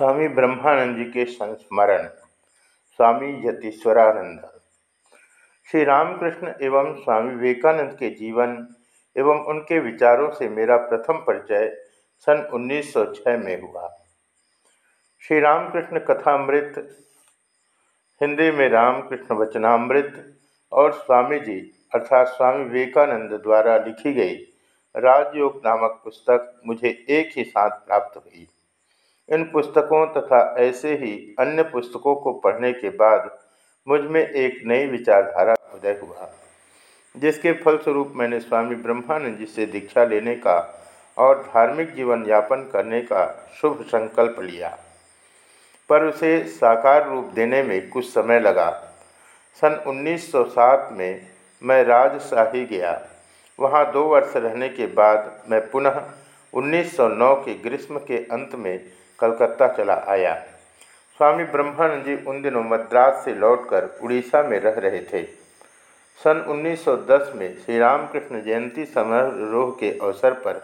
स्वामी ब्रह्मानंद जी के संस्मरण, स्वामी यतीश्वरानंद श्री रामकृष्ण एवं स्वामी विवेकानंद के जीवन एवं उनके विचारों से मेरा प्रथम परिचय सन 1906 में हुआ। श्री रामकृष्ण कथामृत, हिंदी में रामकृष्ण वचनामृत और स्वामी जी अर्थात स्वामी विवेकानंद द्वारा लिखी गई राजयोग नामक पुस्तक मुझे एक ही साथ प्राप्त हुई। इन पुस्तकों तथा ऐसे ही अन्य पुस्तकों को पढ़ने के बाद मुझमें एक नई विचारधारा उदय हुआ, जिसके फलस्वरूप मैंने स्वामी ब्रह्मानंद जी से दीक्षा लेने का और धार्मिक जीवन यापन करने का शुभ संकल्प लिया। पर उसे साकार रूप देने में कुछ समय लगा। सन 1907 में मैं राजशाही गया। वहाँ दो वर्ष रहने के बाद मैं पुनः 1909 के ग्रीष्म के अंत में कलकत्ता चला आया। स्वामी ब्रह्मानंद जी उन दिनों मद्रास से लौटकर उड़ीसा में रह रहे थे। सन 1910 में श्री रामकृष्ण जयंती समारोह के अवसर पर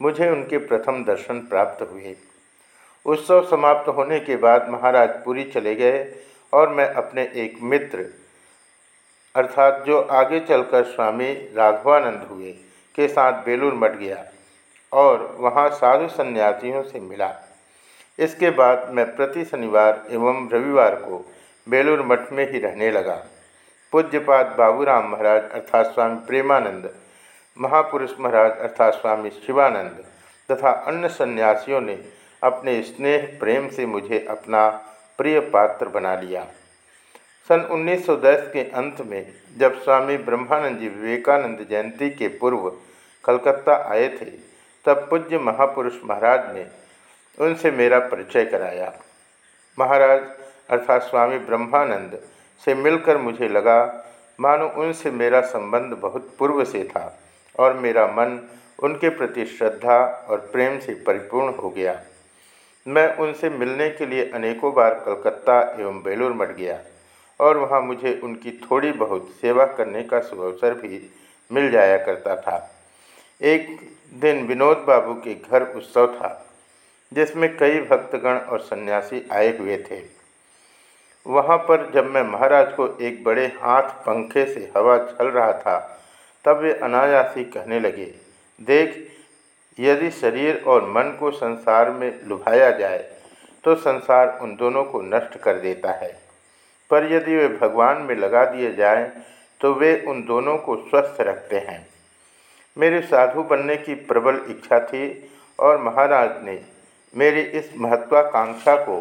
मुझे उनके प्रथम दर्शन प्राप्त हुए। उत्सव समाप्त होने के बाद महाराज पुरी चले गए और मैं अपने एक मित्र, अर्थात जो आगे चलकर स्वामी राघवानंद हुए, के साथ बेलूर मठ गया। और वहाँ साधु सन्यासियों से मिला। इसके बाद मैं प्रति शनिवार एवं रविवार को बेलूर मठ में ही रहने लगा। पूज्यपाद बाबूराम महाराज अर्थात स्वामी प्रेमानंद, महापुरुष महाराज अर्थात स्वामी शिवानंद तथा अन्य सन्यासियों ने अपने स्नेह प्रेम से मुझे अपना प्रिय पात्र बना लिया। सन 1910 के अंत में जब स्वामी ब्रह्मानंद जी विवेकानंद जयंती के पूर्व कलकत्ता आए थे तब पूज्य महापुरुष महाराज ने उनसे मेरा परिचय कराया। महाराज, अर्थात स्वामी ब्रह्मानंद से मिलकर मुझे लगा, मानो उनसे मेरा संबंध बहुत पूर्व से था और मेरा मन उनके प्रति श्रद्धा और प्रेम से परिपूर्ण हो गया। मैं उनसे मिलने के लिए अनेकों बार कलकत्ता एवं बेलूर मठ गया और वहाँ मुझे उनकी थोड़ी बहुत सेवा करने का सुअवसर भी मिल जाया करता था। एक दिन विनोद बाबू के घर उत्सव था, जिसमें कई भक्तगण और सन्यासी आए हुए थे। वहाँ पर जब मैं महाराज को एक बड़े हाथ पंखे से हवा चल रहा था, तब वे अनायासी कहने लगे, देख, यदि शरीर और मन को संसार में लुभाया जाए तो संसार उन दोनों को नष्ट कर देता है। पर यदि वे भगवान में लगा दिए जाएँ तो वे उन दोनों को स्वस्थ रखते हैं। मेरे साधु बनने की प्रबल इच्छा थी और महाराज ने मेरी इस महत्वाकांक्षा को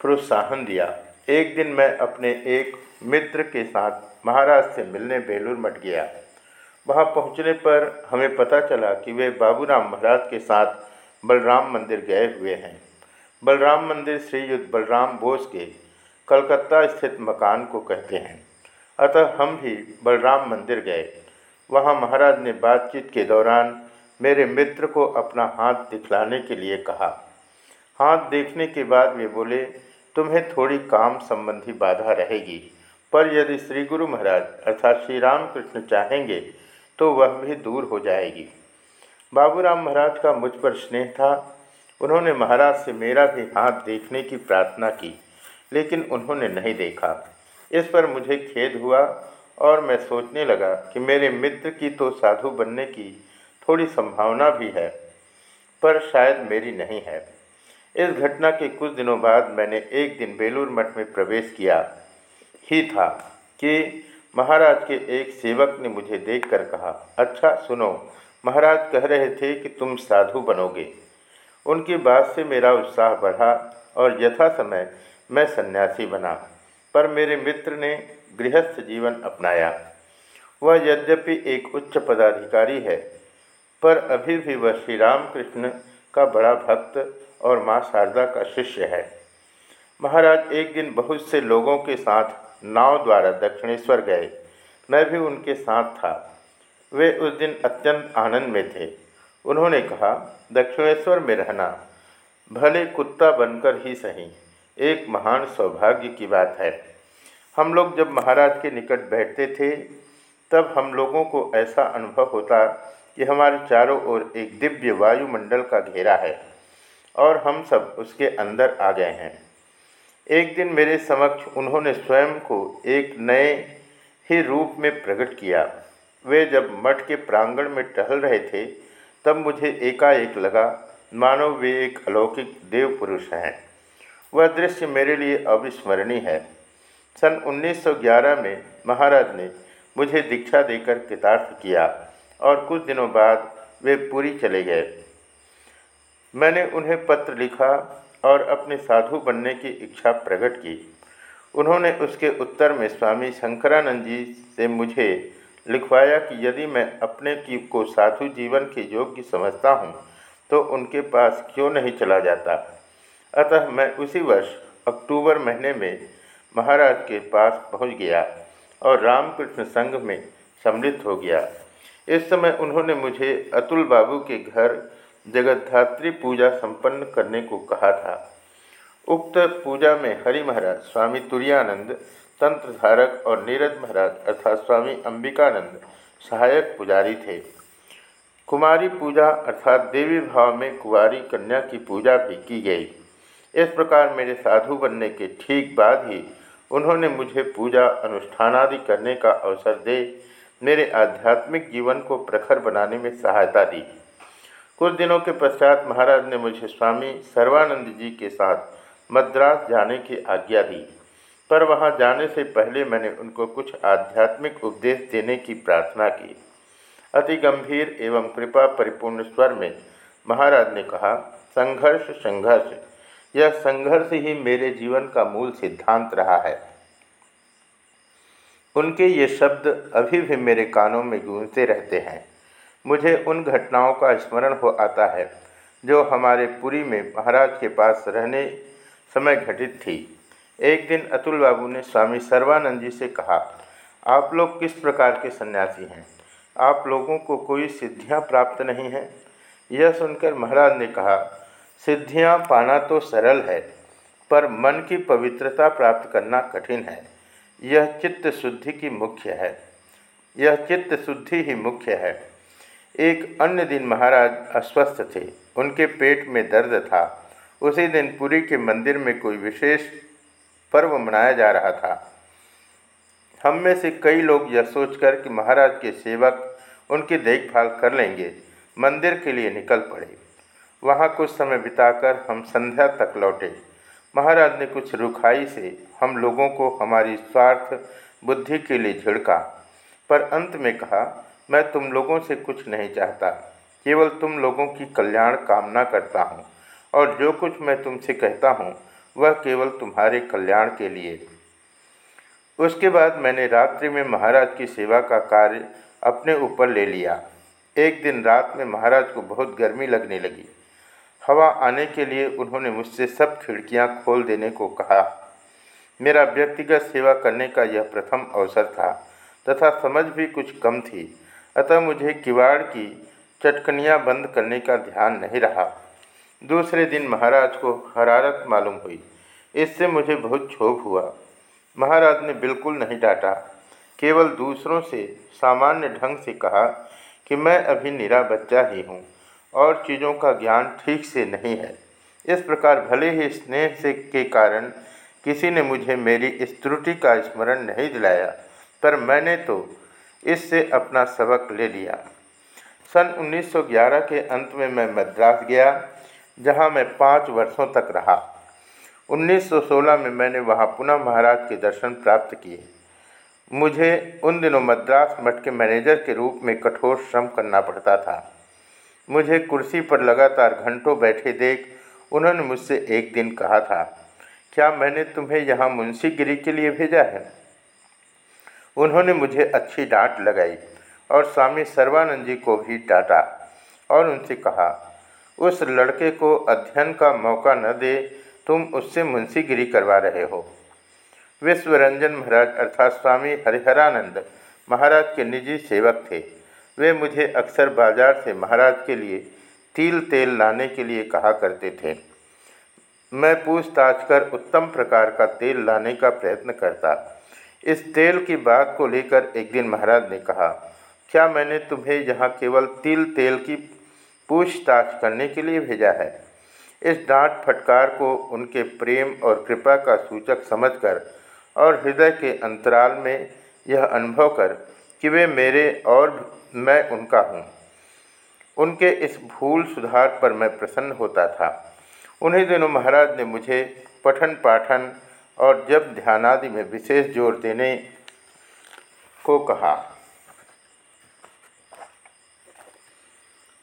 प्रोत्साहन दिया। एक दिन मैं अपने एक मित्र के साथ महाराज से मिलने बेलूर मठ गया। वहाँ पहुँचने पर हमें पता चला कि वे बाबूराम महाराज के साथ बलराम मंदिर गए हुए हैं। बलराम मंदिर श्रीयुद्ध बलराम बोस के कलकत्ता स्थित मकान को कहते हैं। अतः हम भी बलराम मंदिर गए। वहाँ महाराज ने बातचीत के दौरान मेरे मित्र को अपना हाथ दिखलाने के लिए कहा। हाथ देखने के बाद वे बोले, तुम्हें थोड़ी काम संबंधी बाधा रहेगी, पर यदि श्री गुरु महाराज अर्थात श्री राम कृष्ण चाहेंगे तो वह भी दूर हो जाएगी। बाबूराम महाराज का मुझ पर स्नेह था। उन्होंने महाराज से मेरा भी हाथ देखने की प्रार्थना की, लेकिन उन्होंने नहीं देखा। इस पर मुझे खेद हुआ और मैं सोचने लगा कि मेरे मित्र की तो साधु बनने की थोड़ी संभावना भी है, पर शायद मेरी नहीं है। इस घटना के कुछ दिनों बाद मैंने एक दिन बेलूर मठ में प्रवेश किया। ही था कि महाराज के एक सेवक ने मुझे देखकर कहा अच्छा सुनो, महाराज कह रहे थे कि तुम साधु बनोगे। उनकी बात से मेरा उत्साह बढ़ा और यथा समय मैं सन्यासी बना। पर मेरे मित्र ने गृहस्थ जीवन अपनाया। वह यद्यपि एक उच्च पदाधिकारी है, पर अभी भी वह श्री रामकृष्ण का बड़ा भक्त और माँ शारदा का शिष्य है। महाराज एक दिन बहुत से लोगों के साथ नाव द्वारा दक्षिणेश्वर गए। मैं भी उनके साथ था। वे उस दिन अत्यंत आनंद में थे। उन्होंने कहा, दक्षिणेश्वर में रहना भले कुत्ता बनकर ही सही, एक महान सौभाग्य की बात है। हम लोग जब महाराज के निकट बैठते थे, तब हम लोगों को ऐसा अनुभव होता कि हमारे चारों ओर एक दिव्य वायुमंडल का घेरा है और हम सब उसके अंदर आ गए हैं। एक दिन मेरे समक्ष उन्होंने स्वयं को एक नए ही रूप में प्रकट किया। वे जब मठ के प्रांगण में टहल रहे थे, तब मुझे एकाएक लगा, मानो वे एक अलौकिक देव पुरुष हैं। वह दृश्य मेरे लिए अविस्मरणीय है। सन 1911 में महाराज ने मुझे दीक्षा देकर कृतार्थ किया और कुछ दिनों बाद वे पूरी चले गए। मैंने उन्हें पत्र लिखा और अपने साधु बनने की इच्छा प्रकट की। उन्होंने उसके उत्तर में स्वामी शंकरानंद जी से मुझे लिखवाया कि यदि मैं अपने की, को साधु जीवन के योग्य समझता हूँ तो उनके पास क्यों नहीं चला जाता? अतः मैं उसी वर्ष अक्टूबर महीने में महाराज के पास पहुँच गया और रामकृष्ण संघ में सम्मिलित हो गया। इस समय उन्होंने मुझे अतुल बाबू के घर जगद्धात्री पूजा संपन्न करने को कहा था। उक्त पूजा में हरि महाराज, स्वामी तुरानंद तंत्रधारक और नीरज महाराज अर्थात स्वामी अंबिकानंद सहायक पुजारी थे। कुमारी पूजा अर्थात देवी भाव में कुमारी कन्या की पूजा भी की गई। इस प्रकार मेरे साधु बनने के ठीक बाद ही उन्होंने मुझे पूजा अनुष्ठान आदि करने का अवसर दे, मेरे आध्यात्मिक जीवन को प्रखर बनाने में सहायता दी। कुछ दिनों के पश्चात महाराज ने मुझे स्वामी सर्वानंद जी के साथ मद्रास जाने की आज्ञा दी, पर वहाँ जाने से पहले मैंने उनको कुछ आध्यात्मिक उपदेश देने की प्रार्थना की। अति गंभीर एवं कृपा परिपूर्ण स्वर में महाराज ने कहा, संघर्ष संघर्ष यह संघर्ष ही मेरे जीवन का मूल सिद्धांत रहा है। उनके ये शब्द अभी भी मेरे कानों में गूंजते रहते हैं। मुझे उन घटनाओं का स्मरण हो आता है, जो हमारे पुरी में महाराज के पास रहने समय घटित थी। एक दिन अतुल बाबू ने स्वामी सर्वानंद जी से कहा, आप लोग किस प्रकार के सन्यासी हैं? आप लोगों को कोई सिद्धियाँ प्राप्त नहीं हैं? यह सुनकर महाराज ने कहा सिद्धियाँ पाना तो सरल है, पर मन की पवित्रता प्राप्त करना कठिन है। यह चित्त शुद्धि की मुख्य है। यह चित्त शुद्धि ही मुख्य है। एक अन्य दिन महाराज अस्वस्थ थे। उनके पेट में दर्द था। उसी दिन पुरी के मंदिर में कोई विशेष पर्व मनाया जा रहा था। हम में से कई लोग यह सोचकर कि महाराज के सेवक उनकी देखभाल कर लेंगे। मंदिर के लिए निकल पड़े। वहाँ कुछ समय बिताकर हम संध्या तक लौटे। महाराज ने कुछ रुखाई से हम लोगों को हमारी स्वार्थ बुद्धि के लिए झिड़का, पर अंत में कहा, मैं तुम लोगों से कुछ नहीं चाहता, केवल तुम लोगों की कल्याण कामना करता हूँ, और जो कुछ मैं तुमसे कहता हूँ, वह केवल तुम्हारे कल्याण के लिए। उसके बाद मैंने रात्रि में महाराज की सेवा का कार्य अपने ऊपर ले लिया। एक दिन रात में महाराज को बहुत गर्मी लगने लगी। हवा आने के लिए उन्होंने मुझसे सब खिड़कियाँ खोल देने को कहा। मेरा व्यक्तिगत सेवा करने का यह प्रथम अवसर था, तथा समझ भी कुछ कम थी। अतः मुझे किवाड़ की चटकनियाँ बंद करने का ध्यान नहीं रहा। दूसरे दिन महाराज को हरारत मालूम हुई। इससे मुझे बहुत क्षोभ हुआ। महाराज ने बिल्कुल नहीं डांटा, केवल दूसरों से सामान्य ढंग से कहा कि मैं अभी निरा बच्चा ही हूँ। और चीज़ों का ज्ञान ठीक से नहीं है। इस प्रकार भले ही स्नेह से के कारण किसी ने मुझे मेरी इस त्रुटि का स्मरण नहीं दिलाया, पर मैंने तो इससे अपना सबक ले लिया। सन 1911 के अंत में मैं मद्रास गया, जहाँ मैं पाँच वर्षों तक रहा। 1916 में मैंने वहाँ पुनः महाराज के दर्शन प्राप्त किए। मुझे उन दिनों मद्रास मठ के मैनेजर के रूप में कठोर श्रम करना पड़ता था। मुझे कुर्सी पर लगातार घंटों बैठे देख उन्होंने मुझसे एक दिन कहा था, क्या मैंने तुम्हें यहाँ मुंशीगिरी के लिए भेजा है? उन्होंने मुझे अच्छी डांट लगाई और स्वामी सर्वानंद जी को भी डांटा और उनसे कहा, उस लड़के को अध्ययन का मौका न दे, तुम उससे मुंशीगिरी करवा रहे हो। विश्वरंजन महाराज अर्थात स्वामी हरिहरानंद महाराज के निजी सेवक थे। वे मुझे अक्सर बाज़ार से महाराज के लिए तिल तेल लाने के लिए कहा करते थे। मैं पूछताछ कर उत्तम प्रकार का तेल लाने का प्रयत्न करता। इस तेल की बात को लेकर एक दिन महाराज ने कहा, क्या मैंने तुम्हें यहाँ केवल तिल तेल की पूछताछ करने के लिए भेजा है? इस डांट फटकार को उनके प्रेम और कृपा का सूचक समझकर और हृदय के अंतराल में यह अनुभव कर कि वे मेरे और मैं उनका हूँ। उनके इस भूल सुधार पर मैं प्रसन्न होता था। उन्हीं दिनों महाराज ने मुझे पठन पाठन और जब ध्यानादि में विशेष ज़ोर देने को कहा।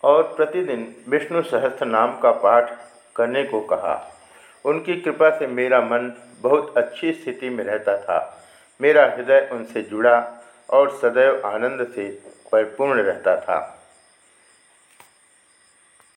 और प्रतिदिन विष्णु सहस्त्र नाम का पाठ करने को कहा। उनकी कृपा से मेरा मन बहुत अच्छी स्थिति में रहता था। मेरा हृदय उनसे जुड़ा और सदैव आनंद से परिपूर्ण रहता था।